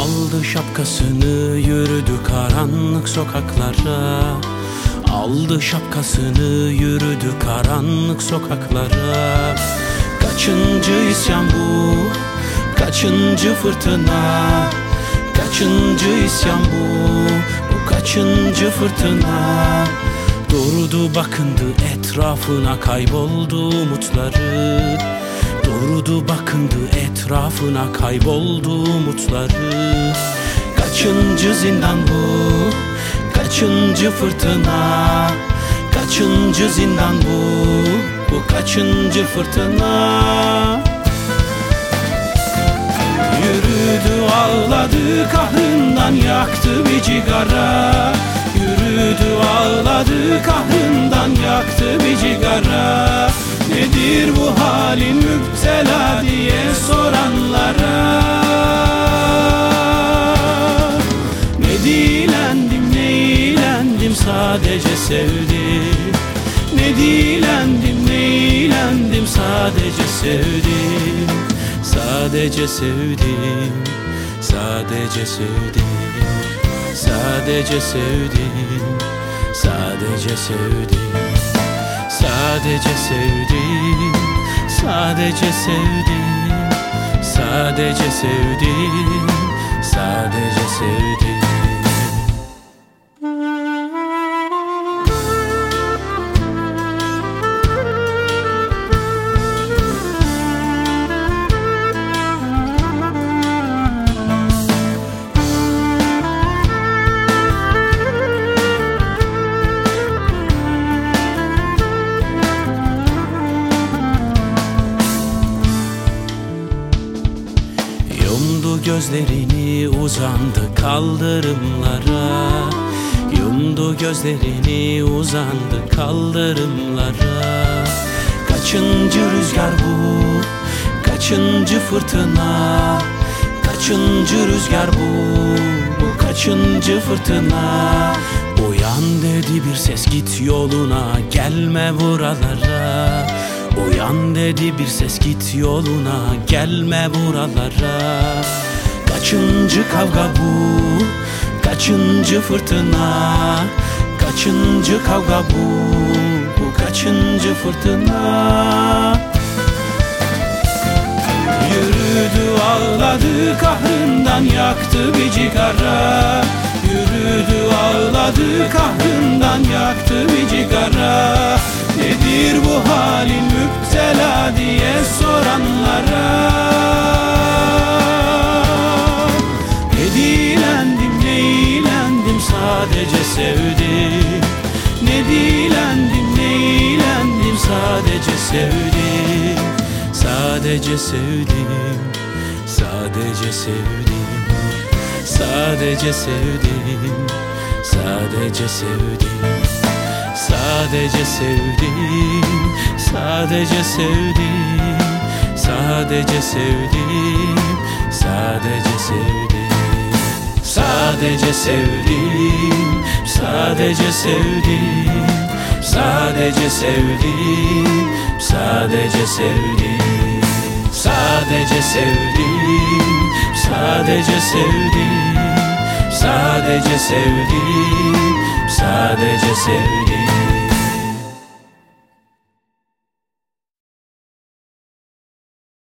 Aldı şapkasını yürüdü karanlık sokaklara. Aldı şapkasını yürüdü karanlık sokaklara. Kaçıncı isyan bu? Kaçıncı fırtına? Kaçıncı isyan bu? Bu kaçıncı fırtına? Durdu bakındı etrafına kayboldu umutları. Durdu bakındı etrafına kayboldu umutları. Kaçıncı zindan bu? Kaçıncı fırtına? Kaçıncı zindan bu? Bu kaçıncı fırtına? Yürüdü ağladı kahrından yaktı bir cigara. Yürüdü ağladı kahrından yaktı bir cigara Nedir bu halin müptela diye soranlara? Ne dilendim ne ilendim sadece sevdim. Ne dilendim ne ilendim sadece sevdim. Sadece sevdim Sadece sevdim. Sadece sevdim Sadece sevdim Sadece sevdim Sadece sevdim Sadece sevdim gözlerini uzandı kaldırımlara. Yumdu gözlerini uzandı kaldırımlara. Kaçıncı rüzgar bu? Kaçıncı fırtına? Kaçıncı rüzgar bu? Bu kaçıncı fırtına? Uyan dedi bir ses git yoluna Gelme buralara. Uyan dedi bir ses git yoluna Gelme buralara Kaçıncı kavga bu? Kaçıncı fırtına? Kaçıncı kavga bu? Bu kaçıncı fırtına? Yürüdü ağladı kahrından yaktı bir cigara. Yürüdü ağladı kahrından yaktı bir sevdim Sadece sevdim Sadece sevdim Sadece sevdim Sadece sevdim Sadece sevdim Sadece sevdim Sadece sevdim Sadece sevdim Sadece sevdim Sadece sevdim Sadece sevdim Sadece sevdim Sadece sevdim Sadece sevdim Sadece sevdim Sadece sevdim